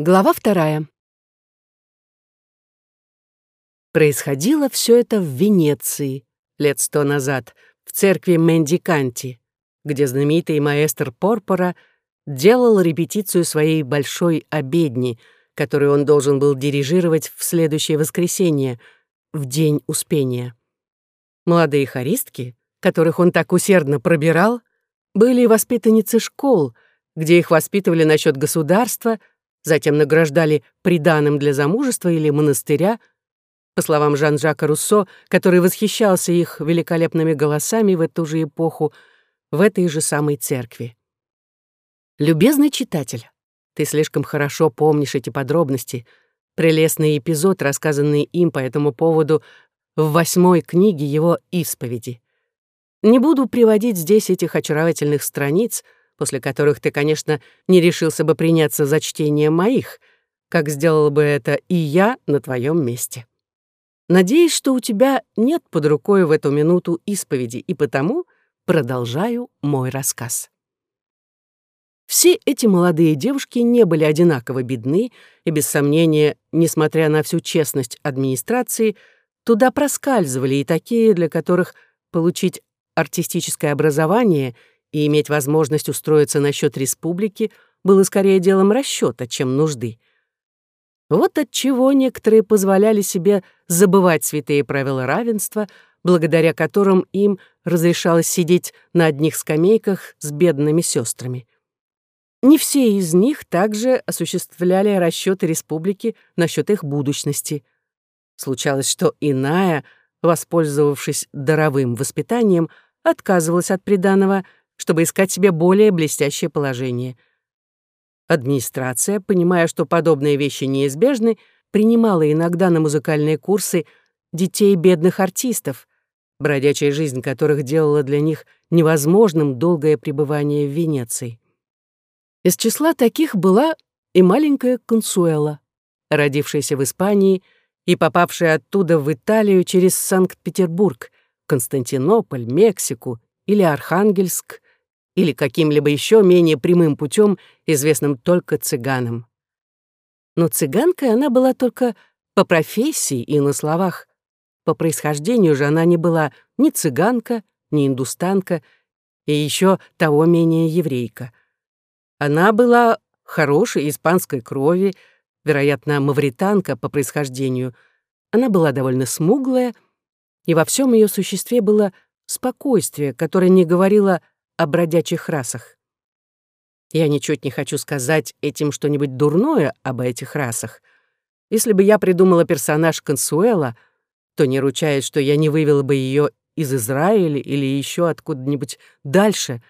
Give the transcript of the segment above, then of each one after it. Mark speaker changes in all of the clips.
Speaker 1: Глава вторая. Происходило все это в Венеции лет сто назад, в церкви Мендиканти, где знаменитый маэстро Порпора делал репетицию своей большой обедни, которую он должен был дирижировать в следующее воскресенье, в день Успения. Молодые хористки, которых он так усердно пробирал, были воспитанницы школ, где их воспитывали насчет государства — затем награждали приданым для замужества или монастыря, по словам Жан-Жака Руссо, который восхищался их великолепными голосами в эту же эпоху, в этой же самой церкви. Любезный читатель, ты слишком хорошо помнишь эти подробности, прелестный эпизод, рассказанный им по этому поводу в восьмой книге его «Исповеди». Не буду приводить здесь этих очаровательных страниц — после которых ты, конечно, не решился бы приняться за чтение моих, как сделал бы это и я на твоем месте. Надеюсь, что у тебя нет под рукой в эту минуту исповеди, и потому продолжаю мой рассказ. Все эти молодые девушки не были одинаково бедны, и, без сомнения, несмотря на всю честность администрации, туда проскальзывали и такие, для которых получить артистическое образование — и иметь возможность устроиться на счет республики было скорее делом расчета, чем нужды. Вот отчего некоторые позволяли себе забывать святые правила равенства, благодаря которым им разрешалось сидеть на одних скамейках с бедными сестрами. Не все из них также осуществляли расчеты республики насчет их будущности. Случалось, что иная, воспользовавшись даровым воспитанием, отказывалась от приданого — чтобы искать себе более блестящее положение. Администрация, понимая, что подобные вещи неизбежны, принимала иногда на музыкальные курсы детей бедных артистов, бродячая жизнь которых делала для них невозможным долгое пребывание в Венеции. Из числа таких была и маленькая Консуэла, родившаяся в Испании и попавшая оттуда в Италию через Санкт-Петербург, Константинополь, Мексику или Архангельск, или каким-либо еще менее прямым путем, известным только цыганам. Но цыганкой она была только по профессии и на словах. По происхождению же она не была ни цыганка, ни индустанка, и еще того менее еврейка. Она была хорошей испанской крови, вероятно, мавританка по происхождению. Она была довольно смуглая, и во всем ее существе было спокойствие, которое не говорило о бродячих расах. Я ничуть не хочу сказать этим что-нибудь дурное об этих расах. Если бы я придумала персонаж Консуэла, то не ручаюсь, что я не вывела бы ее из Израиля или еще откуда-нибудь дальше,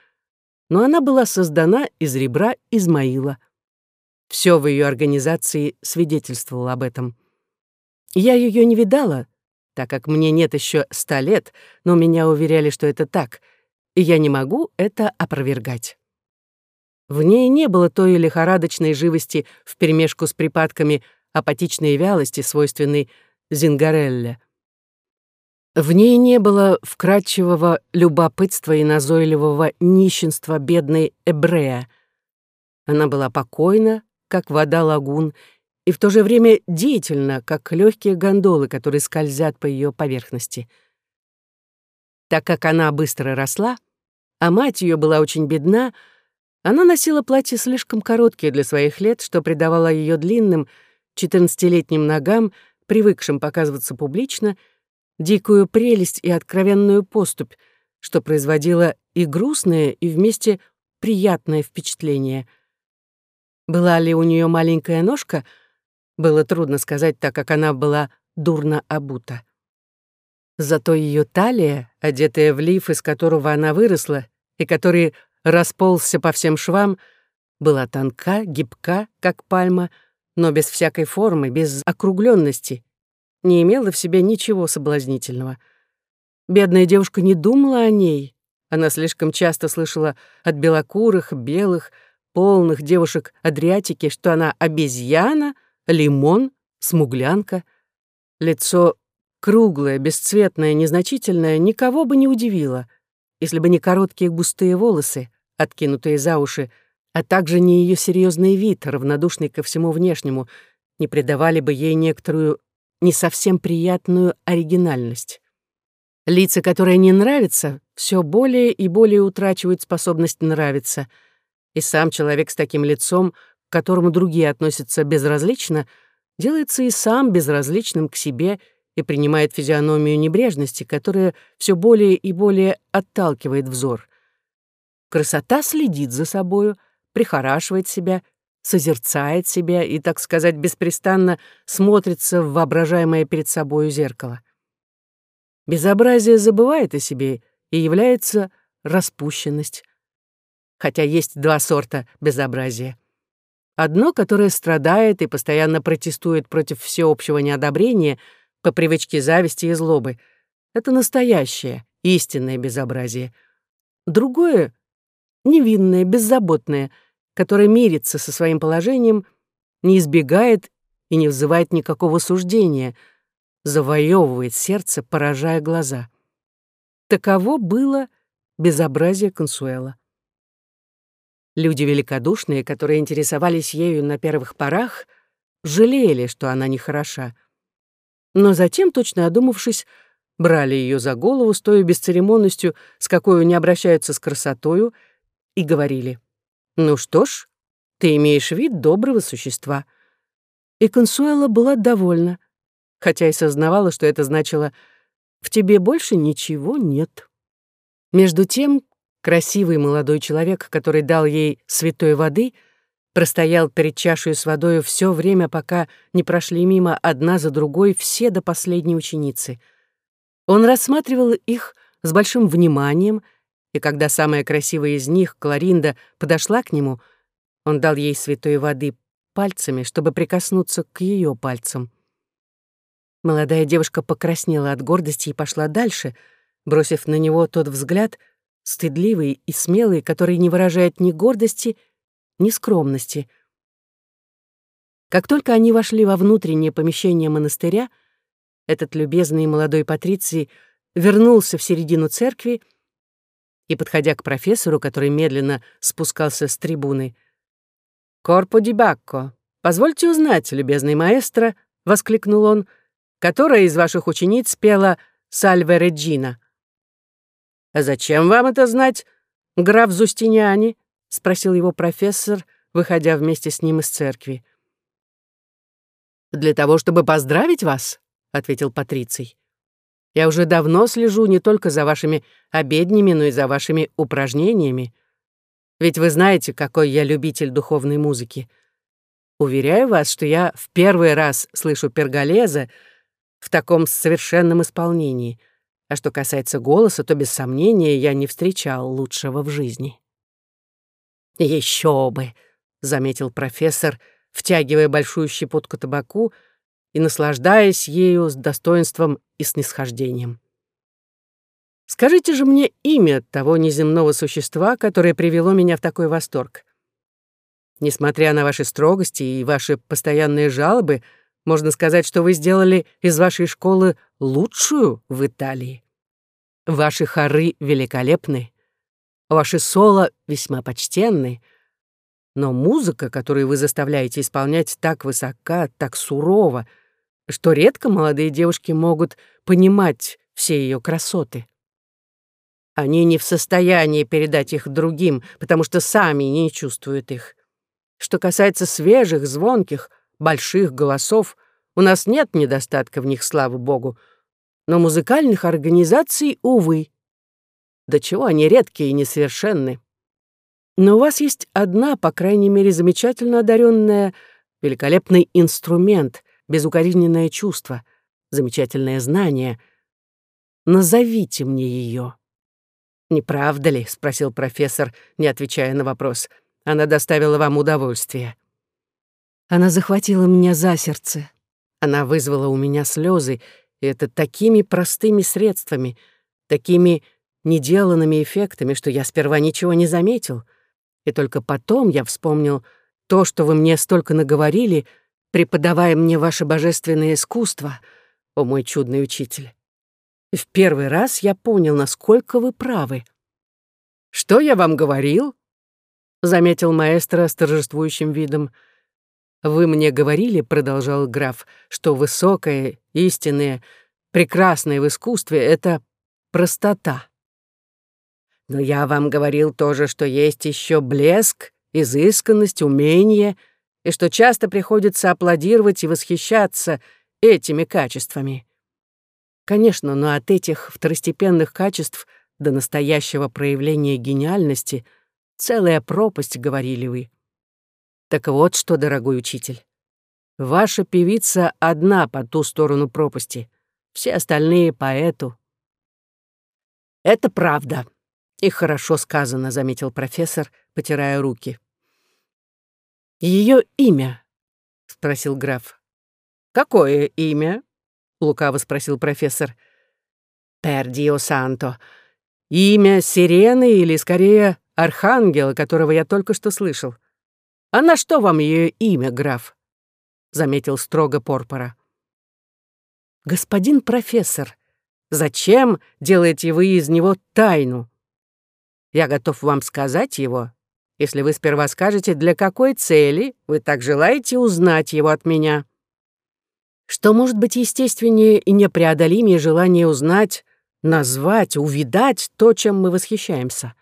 Speaker 1: но она была создана из ребра Измаила. Все в ее организации свидетельствовало об этом. Я ее не видала, так как мне нет еще ста лет, но меня уверяли, что это так — и я не могу это опровергать. В ней не было той лихорадочной живости вперемешку с припадками апатичной вялости, свойственной Зингарелле. В ней не было вкрадчивого любопытства и назойливого нищенства бедной Эбрея. Она была покойна, как вода лагун, и в то же время деятельна, как легкие гондолы, которые скользят по ее поверхности. Так как она быстро росла, а мать ее была очень бедна, она носила платье слишком короткие для своих лет, что придавало ее длинным, четырнадцатилетним ногам, привыкшим показываться публично, дикую прелесть и откровенную поступь, что производило и грустное, и вместе приятное впечатление. Была ли у нее маленькая ножка, было трудно сказать, так как она была дурно обута. Зато ее талия, одетая в лиф, из которого она выросла, и который расползся по всем швам, была тонка, гибка, как пальма, но без всякой формы, без округленности, не имела в себе ничего соблазнительного. Бедная девушка не думала о ней. Она слишком часто слышала от белокурых, белых, полных девушек Адриатики, что она обезьяна, лимон, смуглянка. Лицо круглое, бесцветное, незначительное, никого бы не удивило, если бы не короткие густые волосы, откинутые за уши, а также ни ее серьезный вид, равнодушный ко всему внешнему, не придавали бы ей некоторую не совсем приятную оригинальность. Лица, которые не нравятся, все более и более утрачивают способность нравиться, и сам человек с таким лицом, к которому другие относятся безразлично, делается и сам безразличным к себе и принимает физиономию небрежности, которая все более и более отталкивает взор. Красота следит за собою, прихорашивает себя, созерцает себя и, так сказать, беспрестанно смотрится в воображаемое перед собою зеркало. Безобразие забывает о себе и является распущенность. Хотя есть два сорта безобразия. Одно, которое страдает и постоянно протестует против всеобщего неодобрения — по привычке зависти и злобы. Это настоящее, истинное безобразие. Другое — невинное, беззаботное, которое мирится со своим положением, не избегает и не вызывает никакого суждения, завоевывает сердце, поражая глаза. Таково было безобразие Консуэла. Люди великодушные, которые интересовались ею на первых порах, жалели, что она нехороша. хороша но затем, точно одумавшись, брали ее за голову с той бесцеремонностью, с какой не обращаются с красотою, и говорили, «Ну что ж, ты имеешь вид доброго существа». И Консуэла была довольна, хотя и сознавала, что это значило «в тебе больше ничего нет». Между тем, красивый молодой человек, который дал ей святой воды — простоял перед чашей с водой все время, пока не прошли мимо одна за другой все до последней ученицы. Он рассматривал их с большим вниманием, и когда самая красивая из них, Кларинда, подошла к нему, он дал ей святой воды пальцами, чтобы прикоснуться к ее пальцам. Молодая девушка покраснела от гордости и пошла дальше, бросив на него тот взгляд, стыдливый и смелый, который не выражает ни гордости, ни скромности. Как только они вошли во внутреннее помещение монастыря, этот любезный молодой патриций вернулся в середину церкви и, подходя к профессору, который медленно спускался с трибуны, «Корпо ди Бакко, позвольте узнать, любезный маэстро», — воскликнул он, «которая из ваших учениц пела «Сальве Реджина»?» «А зачем вам это знать, граф Зустиняни?» — спросил его профессор, выходя вместе с ним из церкви. «Для того, чтобы поздравить вас», — ответил Патриций. «Я уже давно слежу не только за вашими обеднями, но и за вашими упражнениями. Ведь вы знаете, какой я любитель духовной музыки. Уверяю вас, что я в первый раз слышу перголеза в таком совершенном исполнении. А что касается голоса, то без сомнения я не встречал лучшего в жизни». Еще бы, заметил профессор, втягивая большую щепотку табаку и наслаждаясь ею с достоинством и снисхождением. Скажите же мне имя того неземного существа, которое привело меня в такой восторг. Несмотря на ваши строгости и ваши постоянные жалобы, можно сказать, что вы сделали из вашей школы лучшую в Италии. Ваши хоры великолепны. Ваши соло весьма почтенны, но музыка, которую вы заставляете исполнять, так высока, так сурова, что редко молодые девушки могут понимать все ее красоты. Они не в состоянии передать их другим, потому что сами не чувствуют их. Что касается свежих, звонких, больших голосов, у нас нет недостатка в них, слава богу, но музыкальных организаций, увы, до чего они редкие и несовершенны. Но у вас есть одна, по крайней мере, замечательно одаренная, великолепный инструмент, безукоризненное чувство, замечательное знание. Назовите мне ее. «Не правда ли?» — спросил профессор, не отвечая на вопрос. «Она доставила вам удовольствие». Она захватила меня за сердце. Она вызвала у меня слезы, и это такими простыми средствами, такими неделанными эффектами, что я сперва ничего не заметил. И только потом я вспомнил то, что вы мне столько наговорили, преподавая мне ваше божественное искусство, о мой чудный учитель. И в первый раз я понял, насколько вы правы. Что я вам говорил? — заметил маэстро с торжествующим видом. «Вы мне говорили, — продолжал граф, — что высокое, истинное, прекрасное в искусстве — это простота. Но я вам говорил тоже, что есть еще блеск, изысканность, умение, и что часто приходится аплодировать и восхищаться этими качествами. Конечно, но от этих второстепенных качеств до настоящего проявления гениальности — Целая пропасть, говорили вы. Так вот что, дорогой учитель. Ваша певица одна по ту сторону пропасти, все остальные по эту. Это правда. И хорошо сказано, заметил профессор, потирая руки. Ее имя? спросил граф. Какое имя? лукаво спросил профессор. Пердио Санто. Имя Сирены или, скорее, архангела, которого я только что слышал. А на что вам ее имя, граф? заметил строго Порпора. Господин профессор, зачем делаете вы из него тайну? Я готов вам сказать его, если вы сперва скажете, для какой цели вы так желаете узнать его от меня. Что может быть естественнее и непреодолимее желание узнать, назвать, увидать то, чем мы восхищаемся?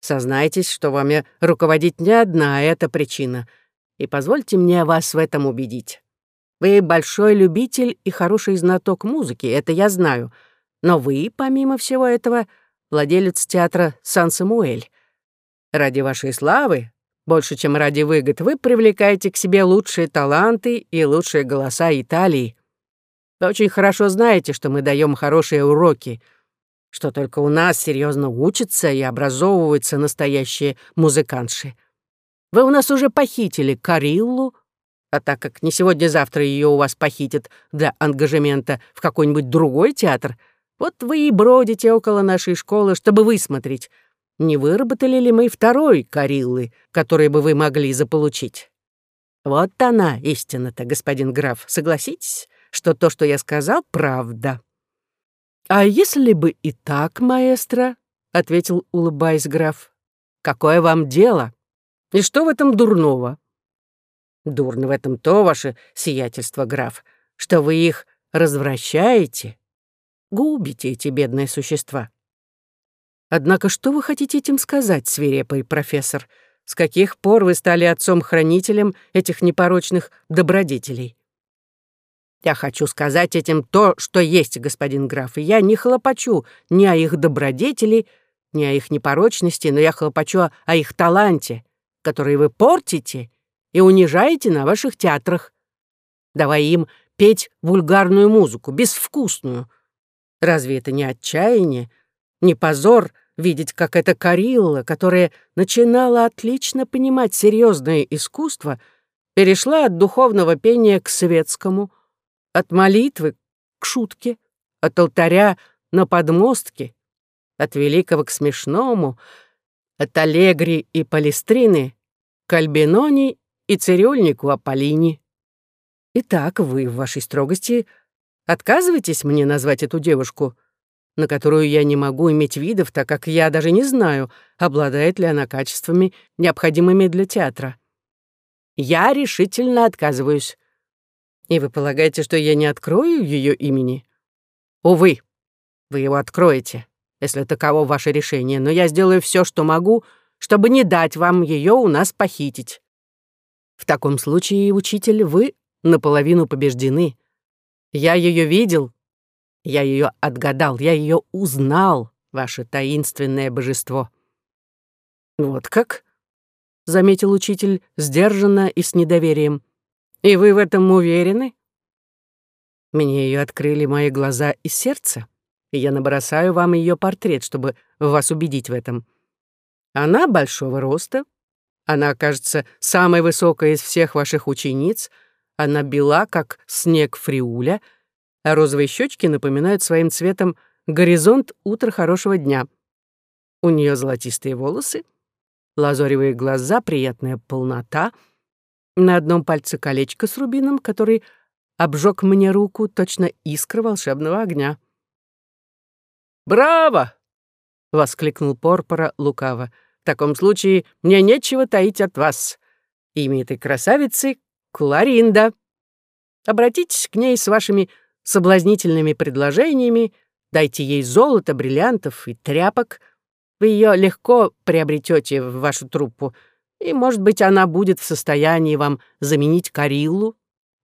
Speaker 1: Сознайтесь, что вами руководит не одна эта причина, и позвольте мне вас в этом убедить. Вы большой любитель и хороший знаток музыки, это я знаю, но вы, помимо всего этого, владелец театра Сан-Самуэль. Ради вашей славы, больше, чем ради выгод, вы привлекаете к себе лучшие таланты и лучшие голоса Италии. Вы очень хорошо знаете, что мы даем хорошие уроки — что только у нас серьезно учатся и образовываются настоящие музыкантши. Вы у нас уже похитили Кариллу, а так как не сегодня-завтра ее у вас похитят для ангажемента в какой-нибудь другой театр, вот вы и бродите около нашей школы, чтобы высмотреть, не выработали ли мы второй Кариллы, который бы вы могли заполучить. Вот она, истина-то, господин граф, согласитесь, что то, что я сказал, правда. «А если бы и так, маэстро?» — ответил, улыбаясь граф. «Какое вам дело? И что в этом дурного?» «Дурно в этом то, ваше сиятельство, граф, что вы их развращаете, губите эти бедные существа». «Однако что вы хотите этим сказать, свирепый профессор? С каких пор вы стали отцом-хранителем этих непорочных добродетелей?» Я хочу сказать этим то, что есть, господин граф, и я не хлопочу ни о их добродетели, ни о их непорочности, но я хлопочу о их таланте, который вы портите и унижаете на ваших театрах, давая им петь вульгарную музыку, безвкусную. Разве это не отчаяние, не позор видеть, как эта Карилла, которая начинала отлично понимать серьезное искусство, перешла от духовного пения к светскому — от молитвы к шутке, от алтаря на подмостке, от великого к смешному, от аллегри и палестрины к альбинони и цирюльнику Аполлини. Итак, вы в вашей строгости отказываетесь мне назвать эту девушку, на которую я не могу иметь видов, так как я даже не знаю, обладает ли она качествами, необходимыми для театра. Я решительно отказываюсь. И вы полагаете, что я не открою ее имени? Увы, вы его откроете, если таково ваше решение, но я сделаю все, что могу, чтобы не дать вам ее у нас похитить. В таком случае, учитель, вы наполовину побеждены. Я ее видел, я ее отгадал, я ее узнал, ваше таинственное божество. Вот как? — заметил учитель сдержанно и с недоверием. И вы в этом уверены? Мне ее открыли мои глаза и сердце, и я набросаю вам ее портрет, чтобы вас убедить в этом. Она большого роста, она, кажется, самая высокая из всех ваших учениц, она бела, как снег фриуля, а розовые щечки напоминают своим цветом горизонт утра хорошего дня. У нее золотистые волосы, лазоревые глаза, приятная полнота — на одном пальце колечко с рубином, который обжег мне руку точно искра волшебного огня. «Браво!» — воскликнул Порпора лукаво. В таком случае мне нечего таить от вас. Имя этой красавицы — Кларинда. Обратитесь к ней с вашими соблазнительными предложениями, дайте ей золото, бриллиантов и тряпок. Вы ее легко приобретете в вашу труппу, и, может быть, она будет в состоянии вам заменить Кариллу,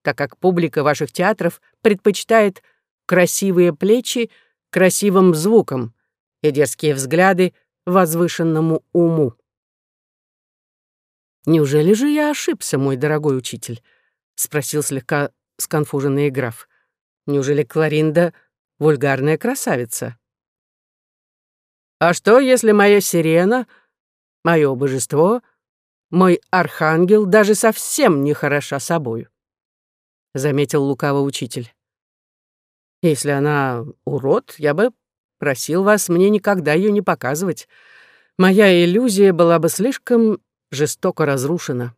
Speaker 1: так как публика ваших театров предпочитает красивые плечи красивым звуком и дерзкие взгляды возвышенному уму. «Неужели же я ошибся, мой дорогой учитель?» — спросил слегка сконфуженный граф. «Неужели Кларинда — вульгарная красавица?» «А что, если моя сирена, мое божество, мой архангел даже совсем не хороша собою?» — заметил лукаво учитель. «Если она урод, я бы просил вас мне никогда ее не показывать. Моя иллюзия была бы слишком жестоко разрушена.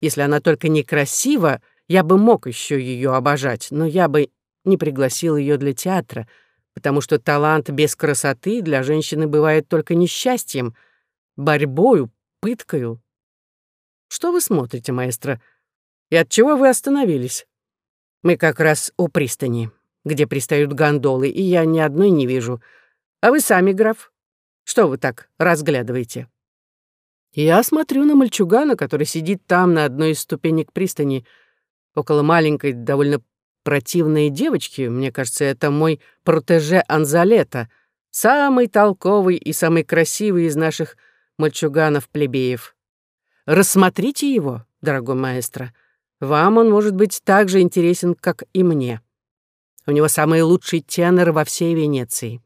Speaker 1: Если она только некрасива, я бы мог еще ее обожать, но я бы не пригласил ее для театра, потому что талант без красоты для женщины бывает только несчастьем, борьбою, пыткою. Что вы смотрите, маэстро? И от чего вы остановились? Мы как раз у пристани, где пристают гондолы, и я ни одной не вижу. А вы сами, граф, что вы так разглядываете? Я смотрю на мальчугана, который сидит там на одной из ступенек пристани, около маленькой, довольно противной девочки. Мне кажется, это мой протеже Анзалета, самый толковый и самый красивый из наших мальчуганов-плебеев. Рассмотрите его, дорогой маэстро. Вам он может быть так же интересен, как и мне. У него самый лучший тенор во всей Венеции.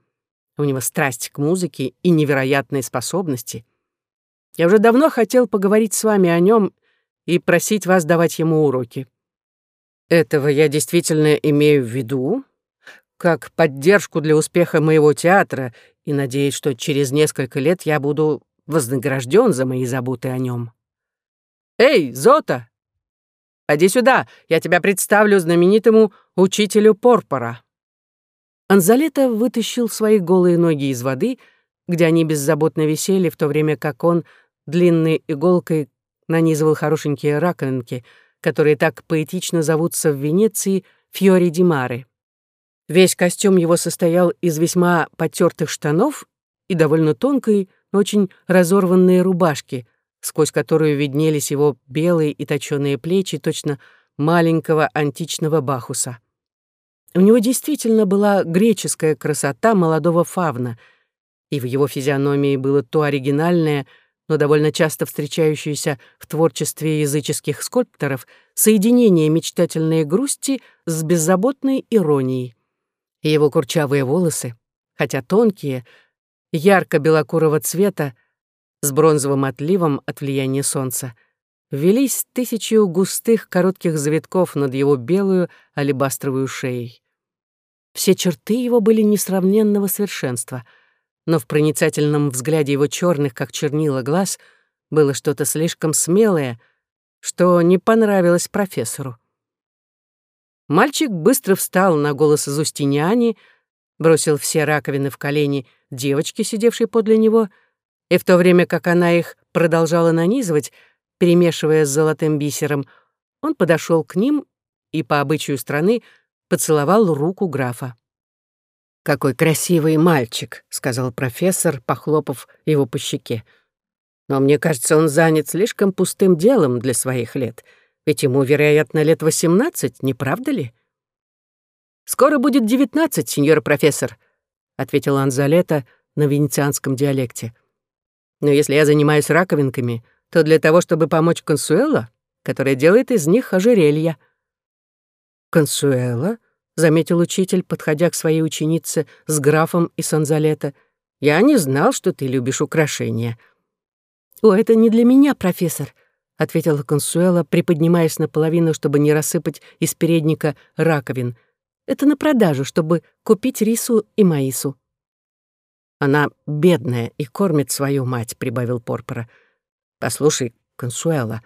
Speaker 1: У него страсть к музыке и невероятные способности — я уже давно хотел поговорить с вами о нем и просить вас давать ему уроки. Этого я действительно имею в виду, как поддержку для успеха моего театра и надеюсь, что через несколько лет я буду вознагражден за мои заботы о нем. «Эй, Зота! Поди сюда, я тебя представлю знаменитому учителю Порпора». Анзалета вытащил свои голые ноги из воды, где они беззаботно висели, в то время как он длинной иголкой нанизывал хорошенькие раковинки, которые так поэтично зовутся в Венеции фьори ди маре. Весь костюм его состоял из весьма потертых штанов и довольно тонкой, но очень разорванной рубашки, сквозь которую виднелись его белые и точёные плечи точно маленького античного бахуса. У него действительно была греческая красота молодого фавна, и в его физиономии было то оригинальное — но довольно часто встречающееся в творчестве языческих скульпторов соединение мечтательной грусти с беззаботной иронией. Его курчавые волосы, хотя тонкие, ярко-белокурого цвета, с бронзовым отливом от влияния солнца, велись тысячью густых коротких завитков над его белую алебастровую шеей. Все черты его были несравненного совершенства — но в проницательном взгляде его черных, как чернила, глаз было что-то слишком смелое, что не понравилось профессору. Мальчик быстро встал на голос Зустиниани, бросил все раковины в колени девочки, сидевшей подле него, и в то время как она их продолжала нанизывать, перемешивая с золотым бисером, он подошел к ним и, по обычаю страны, поцеловал руку графа. «Какой красивый мальчик», — сказал профессор, похлопав его по щеке. «Но мне кажется, он занят слишком пустым делом для своих лет, ведь ему, вероятно, лет восемнадцать, не правда ли?» «Скоро будет девятнадцать, сеньор профессор», — ответил Анзалета на венецианском диалекте. «Но если я занимаюсь раковинками, то для того, чтобы помочь Консуэло, которая делает из них ожерелья». «Консуэло?» — заметил учитель, подходя к своей ученице с графом и Санзалета. «Я не знал, что ты любишь украшения». «О, это не для меня, профессор», — ответила Консуэла, приподнимаясь наполовину, чтобы не рассыпать из передника раковин. «Это на продажу, чтобы купить рису и маису». «Она бедная и кормит свою мать», — прибавил Порпора. «Послушай, Консуэла,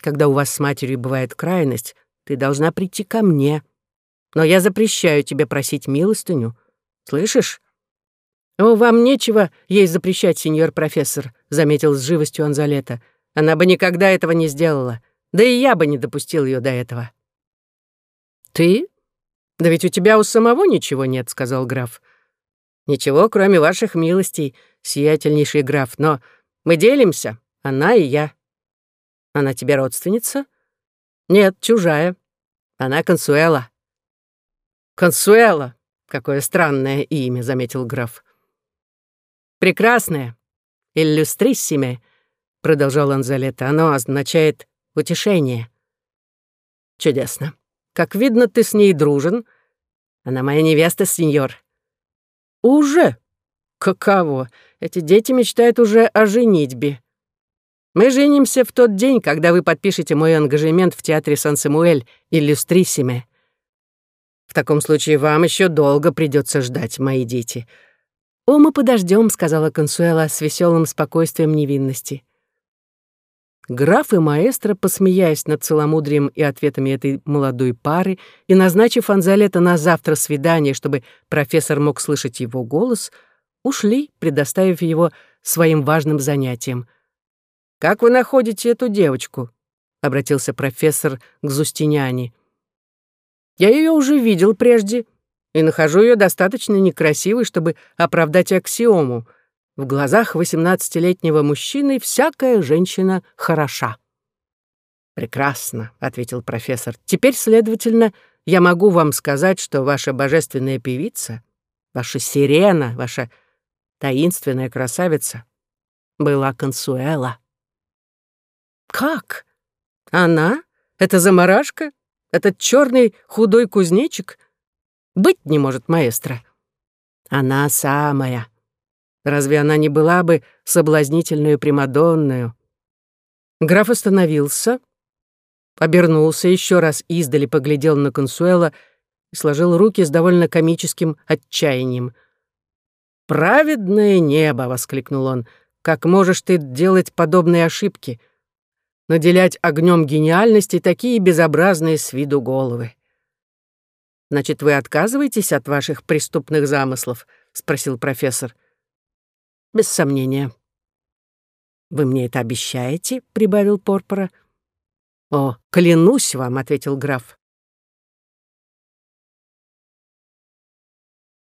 Speaker 1: когда у вас с матерью бывает крайность, ты должна прийти ко мне» но я запрещаю тебе просить милостыню. Слышишь?» «О, вам нечего ей запрещать, сеньор профессор», — заметил с живостью Анзалета. «Она бы никогда этого не сделала. Да и я бы не допустил ее до этого». «Ты? Да ведь у тебя у самого ничего нет», — сказал граф. «Ничего, кроме ваших милостей, сиятельнейший граф, но мы делимся, она и я». «Она тебе родственница?» «Нет, чужая. Она Консуэла». «Консуэла! Какое странное имя», — заметил граф. «Прекрасное. Иллюстриссиме», — продолжал Анзалета. «Оно означает утешение». «Чудесно. Как видно, ты с ней дружен. Она моя невеста, сеньор». «Уже? Каково? Эти дети мечтают уже о женитьбе. Мы женимся в тот день, когда вы подпишете мой ангажемент в театре Сан-Самуэль Иллюстриссиме. Таком случае вам еще долго придется ждать, мои дети. «О, мы подождем», — сказала Консуэла с веселым спокойствием невинности. Граф и маэстро, посмеясь над целомудрием и ответами этой молодой пары и назначив Анзалета на завтра свидание, чтобы профессор мог слышать его голос, ушли, предоставив его своим важным занятиям. «Как вы находите эту девочку?» — обратился профессор к Зустиняне. «Я ее уже видел прежде», и нахожу ее достаточно некрасивой, чтобы оправдать аксиому. В глазах восемнадцатилетнего мужчины всякая женщина хороша. «Прекрасно», — ответил профессор. «Теперь, следовательно, я могу вам сказать, что ваша божественная певица, ваша сирена, ваша таинственная красавица была Консуэла». «Как? Она? Это заморашка? Этот черный худой кузнечик? Быть не может, маэстро. Она самая. Разве она не была бы соблазнительную Примадонную? Граф остановился, обернулся, еще раз издали поглядел на Консуэла и сложил руки с довольно комическим отчаянием. «Праведное небо!» — воскликнул он. «Как можешь ты делать подобные ошибки? Наделять огнем гениальности такие безобразные с виду головы?» Значит, вы отказываетесь от ваших преступных замыслов? спросил профессор. Без сомнения. Вы мне это обещаете? прибавил Порпора. О, клянусь вам, ответил граф.